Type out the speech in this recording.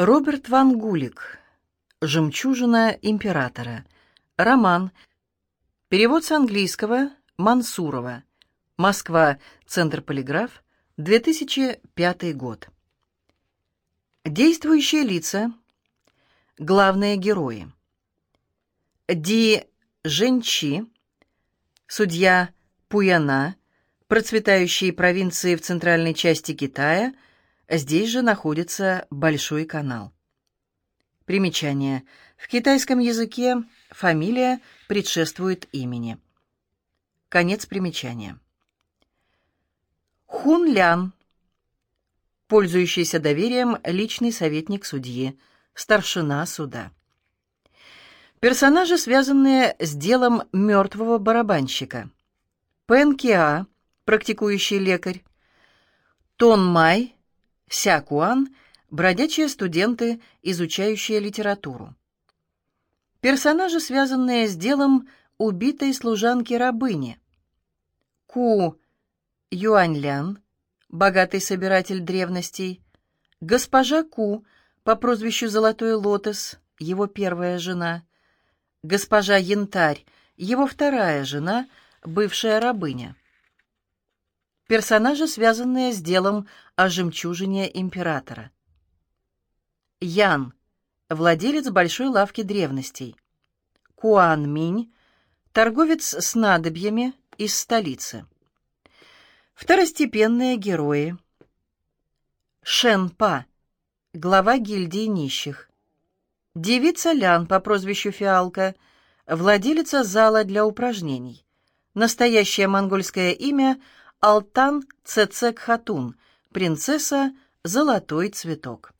Роберт Ван Гулик. «Жемчужина императора». Роман. Перевод с английского Мансурова. Москва. Центр полиграф. 2005 год. Действующие лица. Главные герои. Ди Женчи, судья Пуяна, процветающие провинции в центральной части Китая – Здесь же находится Большой канал. Примечание. В китайском языке фамилия предшествует имени. Конец примечания. Хун Лян, пользующийся доверием личный советник судьи, старшина суда. Персонажи, связанные с делом мертвого барабанщика. Пен Киа, практикующий лекарь. Тон Май, Сякуан – бродячие студенты, изучающие литературу. Персонажи, связанные с делом убитой служанки-рабыни. Ку Юаньлян, богатый собиратель древностей. Госпожа Ку по прозвищу Золотой Лотос, его первая жена. Госпожа Янтарь, его вторая жена, бывшая рабыня. Персонажи, связанные с делом о жемчужине императора. Ян, владелец большой лавки древностей. Куан Минь, торговец с надобьями из столицы. Второстепенные герои. Шен Па, глава гильдии нищих. Девица Лян по прозвищу Фиалка, владелица зала для упражнений. Настоящее монгольское имя – Алтан Цецек Хатун, принцесса Золотой цветок.